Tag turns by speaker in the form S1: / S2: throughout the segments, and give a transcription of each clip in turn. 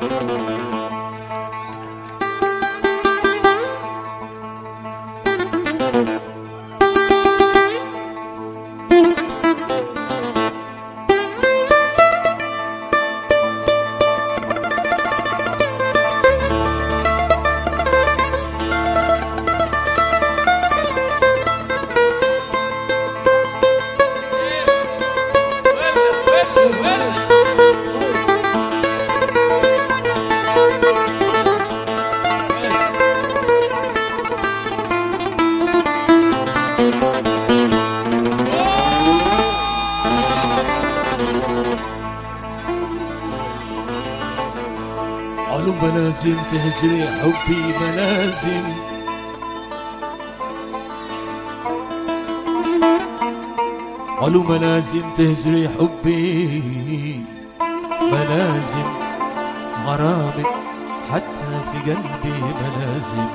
S1: قالوا ملازم تهجري حبي. ملازم غرامك حتى في قلبي ملازم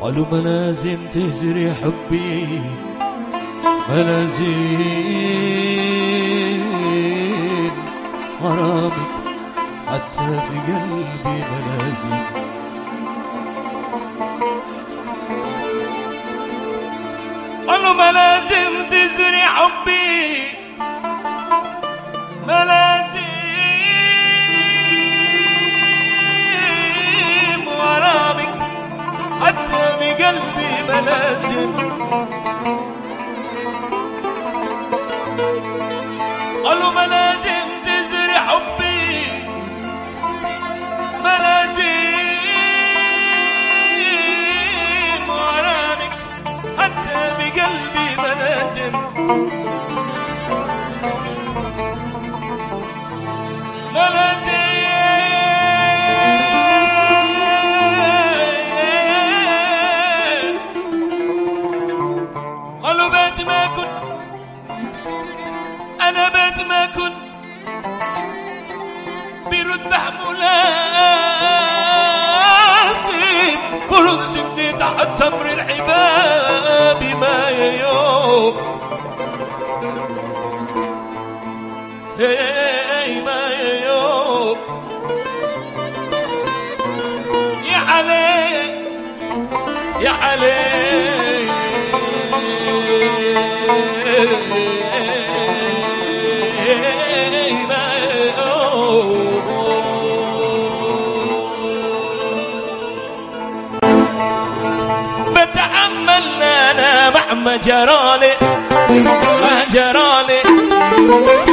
S1: قالوا ملازم تهجري حبي ملازم غرامك حتى في قلبي ملازم قالوا ملازم تزري حبي. ملازم غرامك حتى في قلبي ملازم تحت تمر العباب ما يوم. اي ما يوم. يا علي يا علي. أنا مع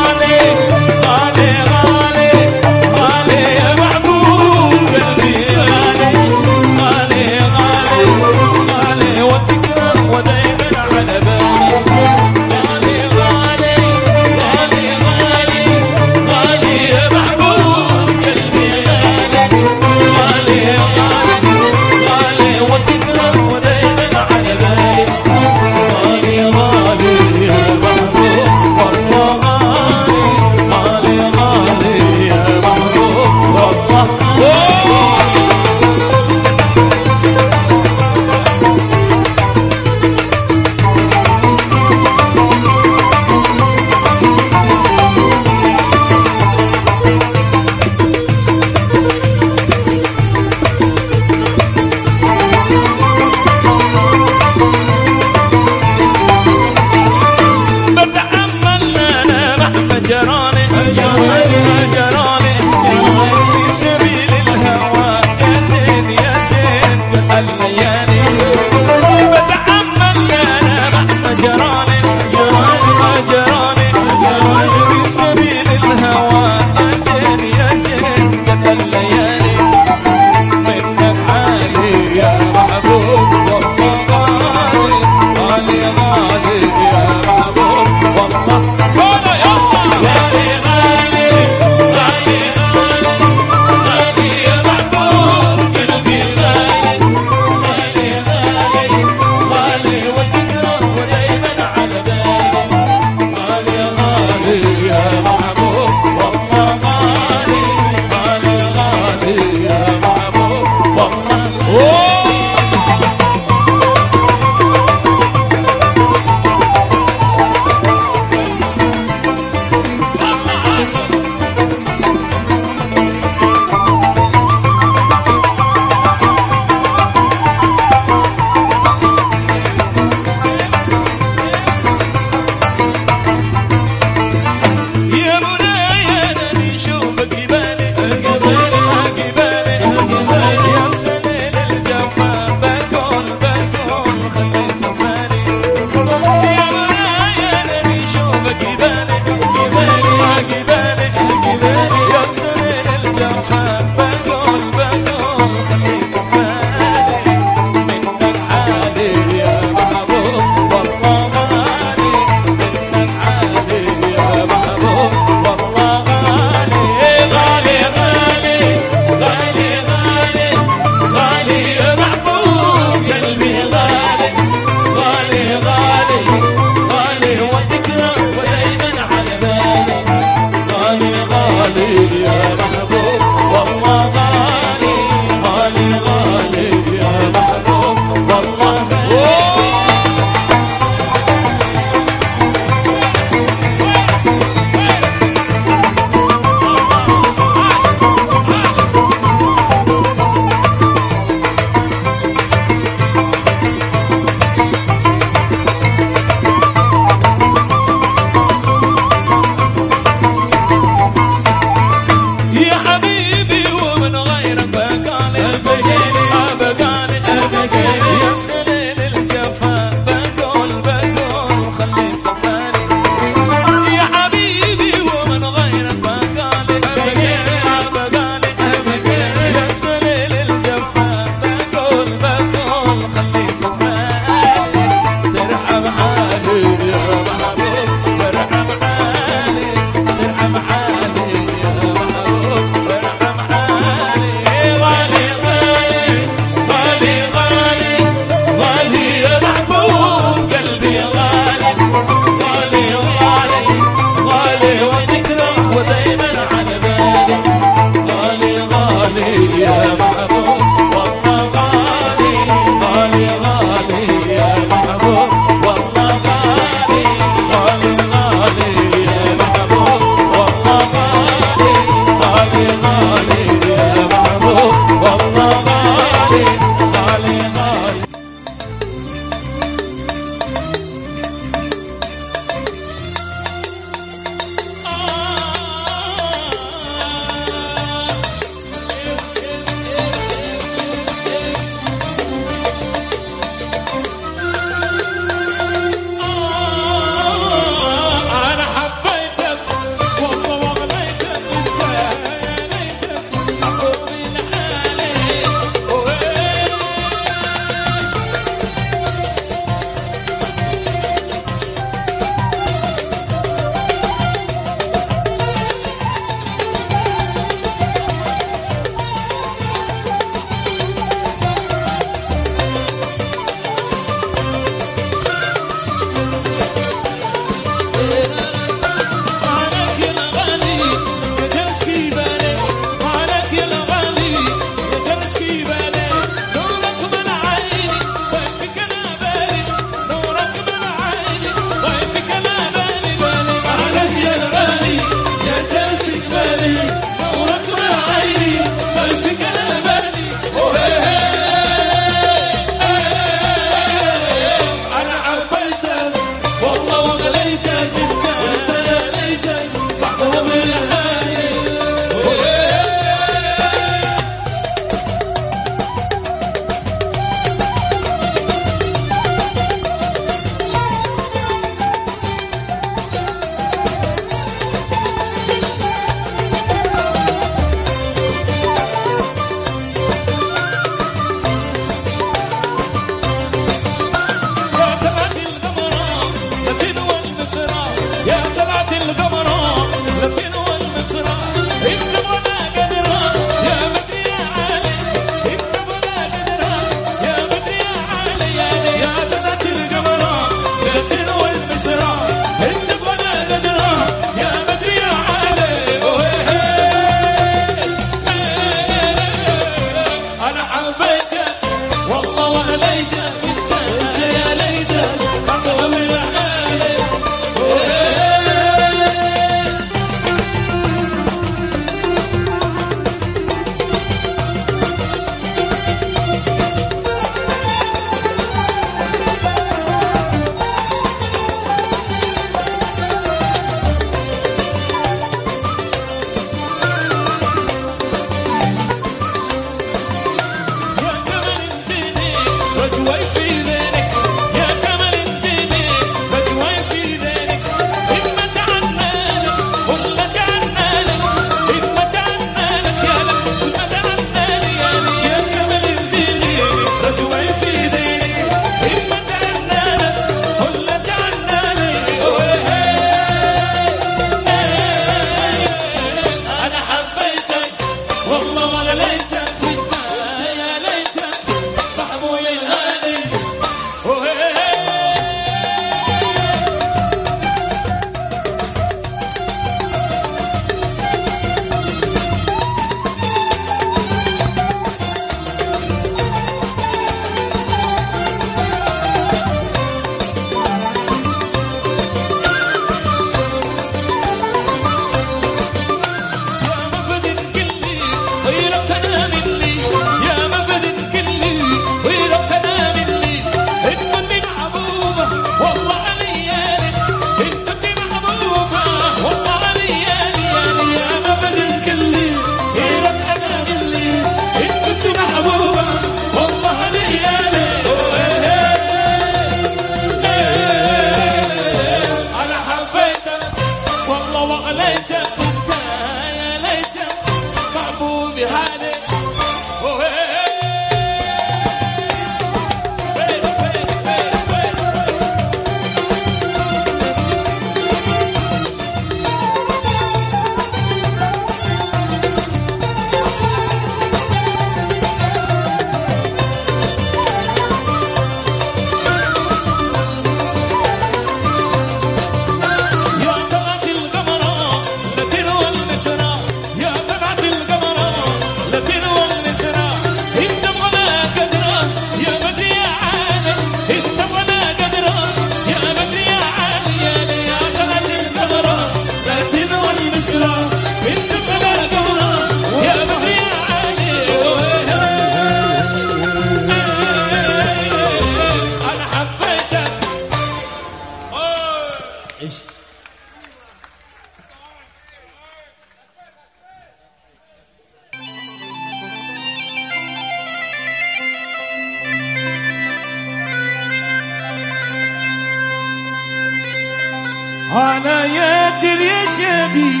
S2: عجبي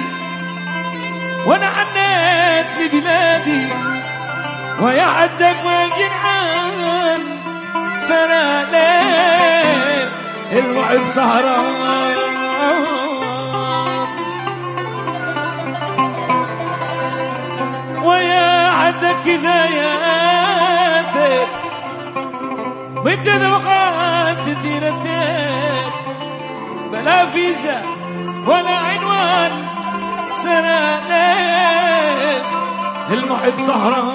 S2: وأنا عنات لبلادي ويا عدك ما جنحان الوعد ليل سهران ويا عدك هداياتك وانت ذوقات ديرتك بلا فيزا ولا سهران سهران المحب سهران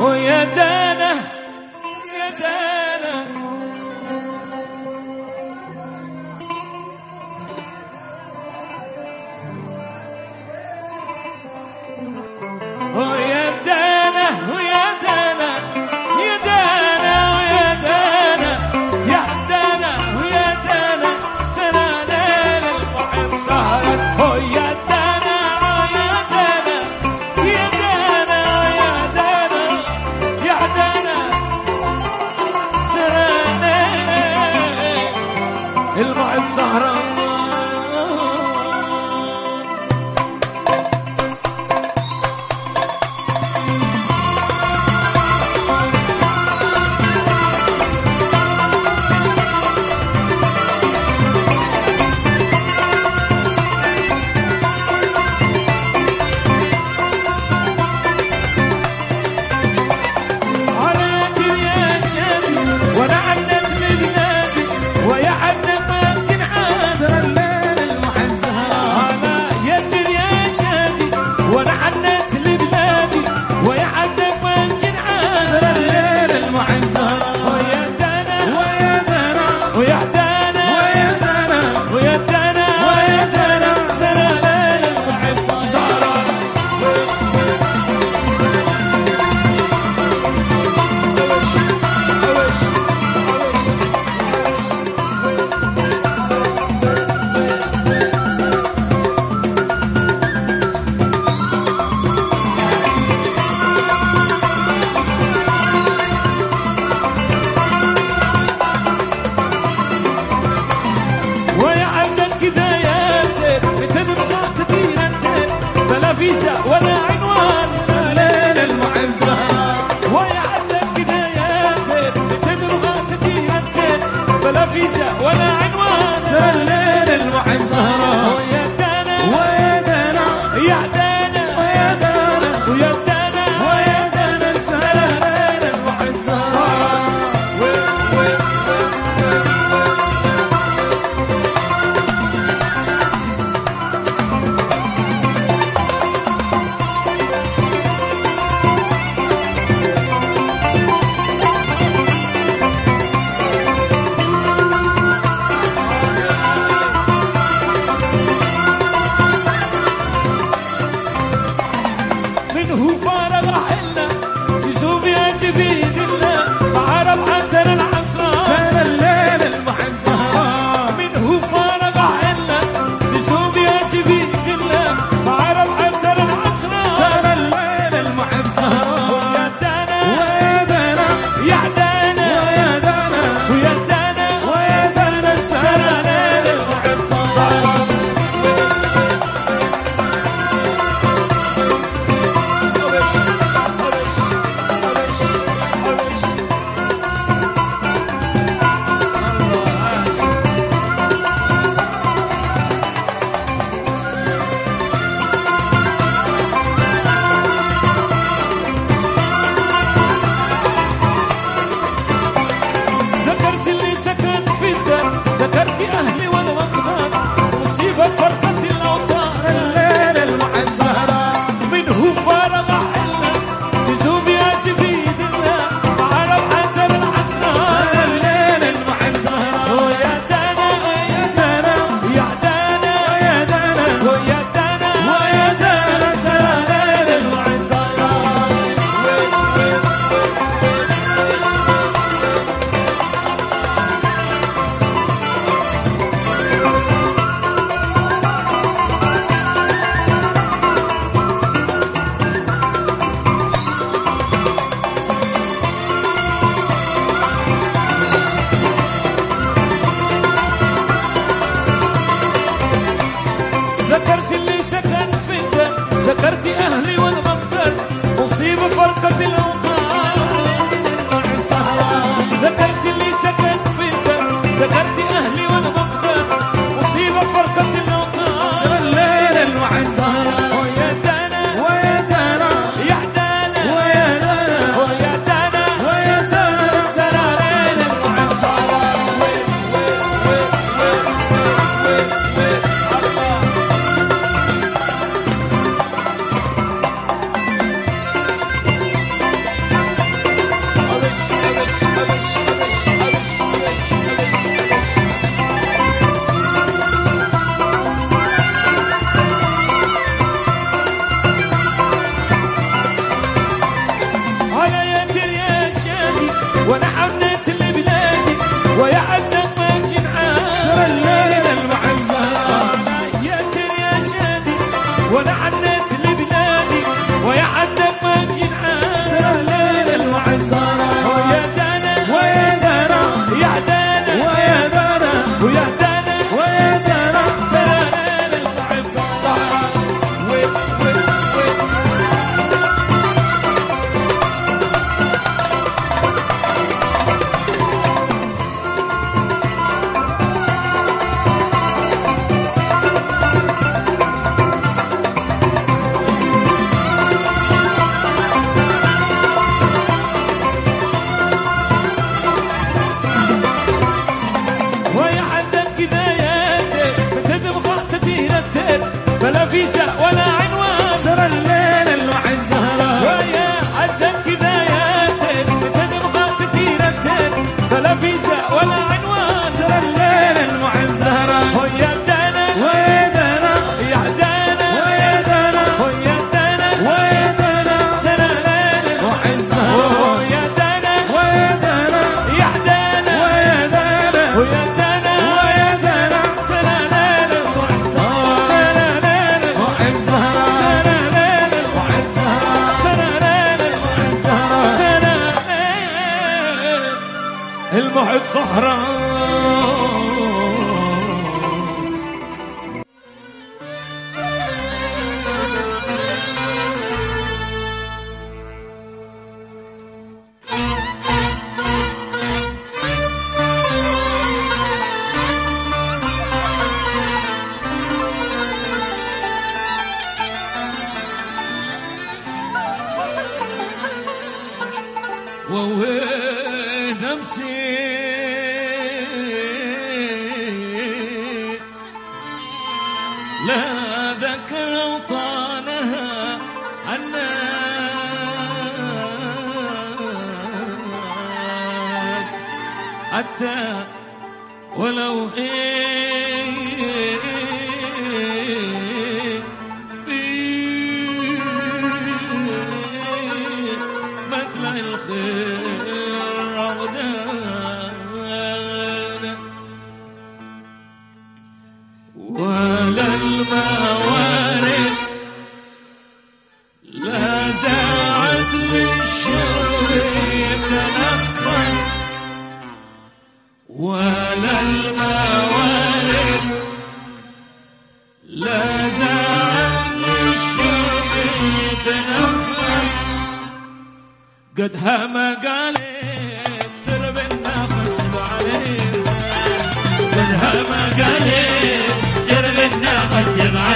S2: ويا
S1: دار
S2: ذكرت
S1: أهلي والمقدر أصيب
S2: فرقة الأرض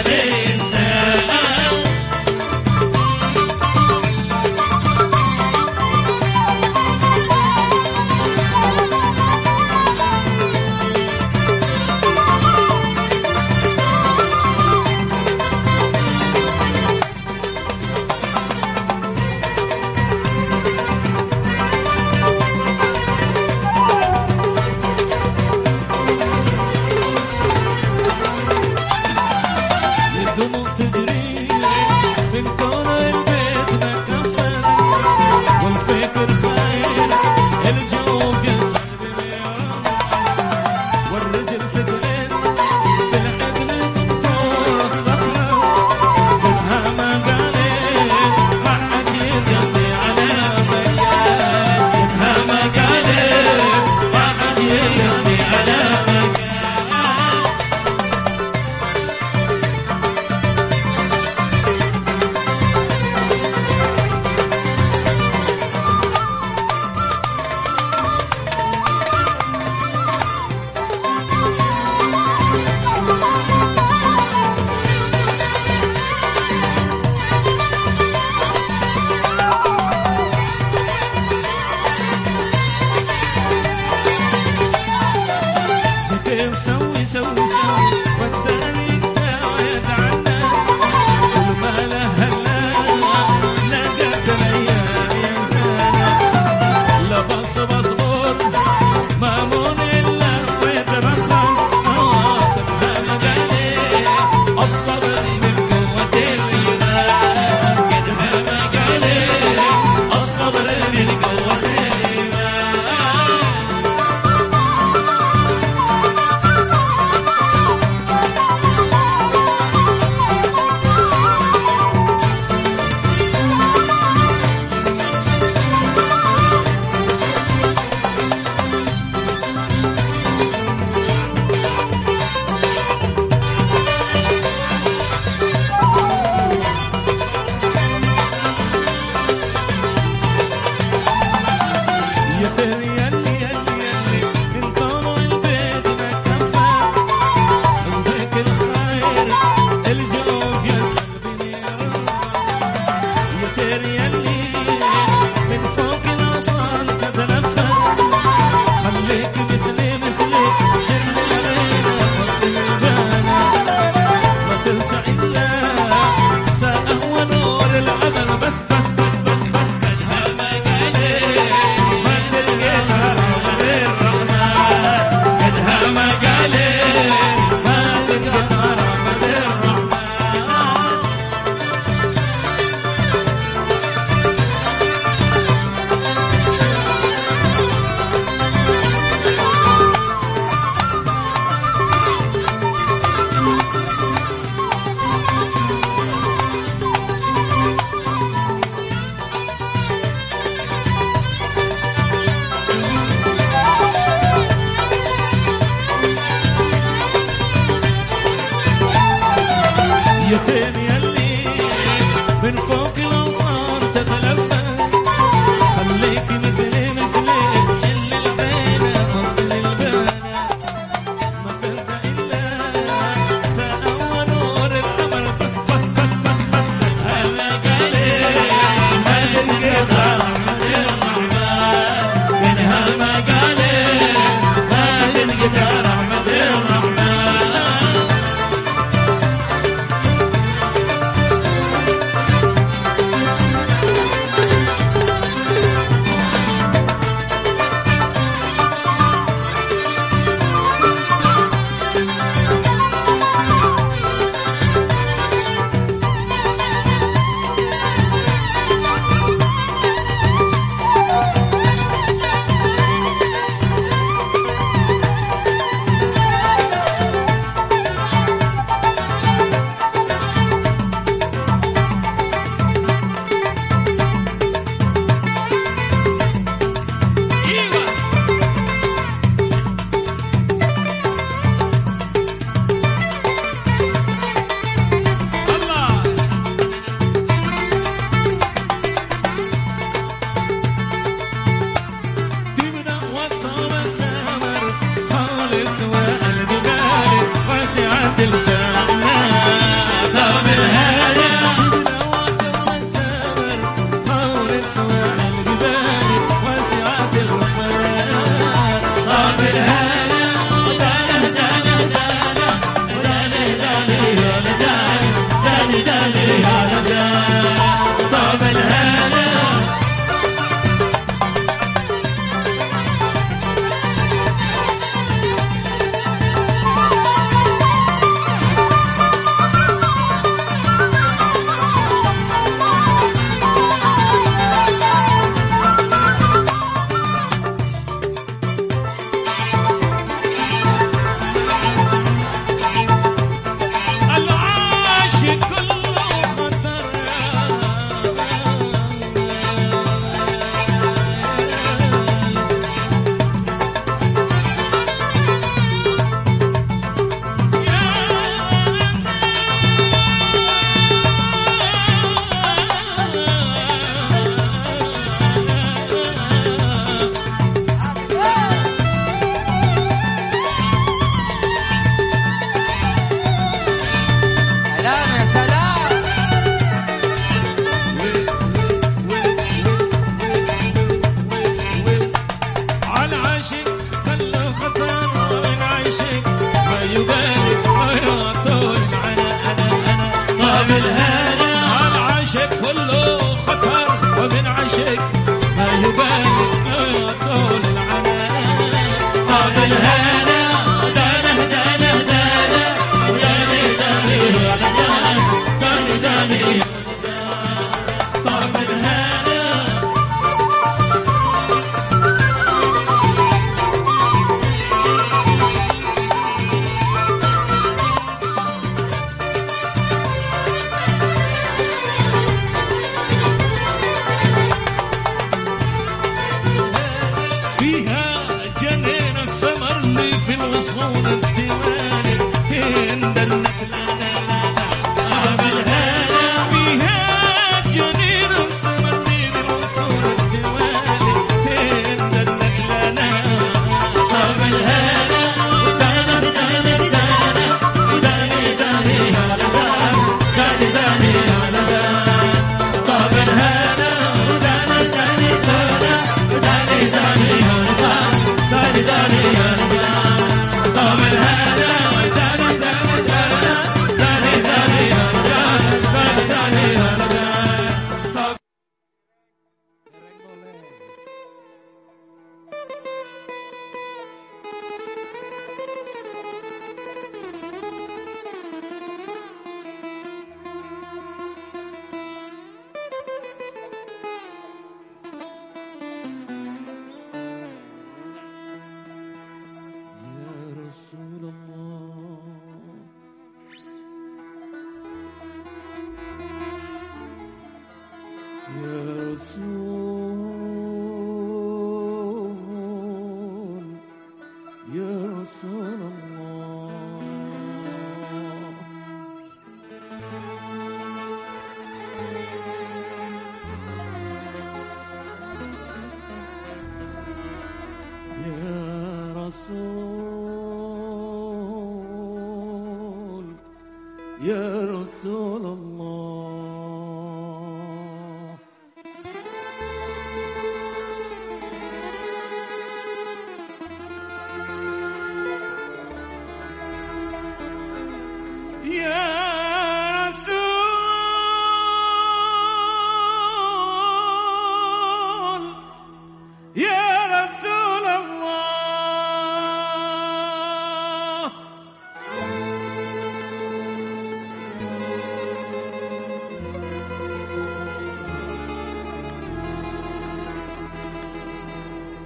S2: Hare Amen.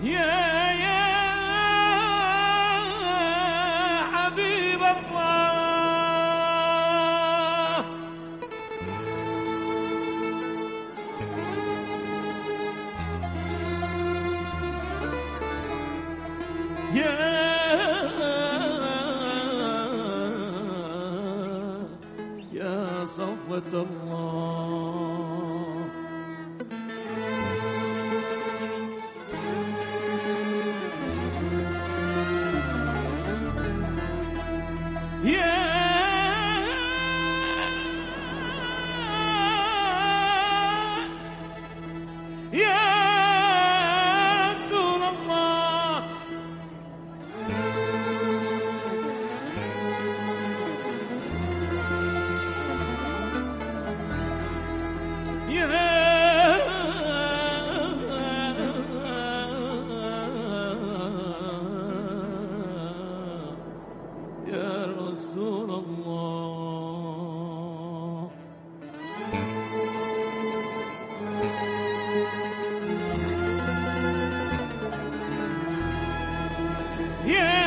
S2: يا يا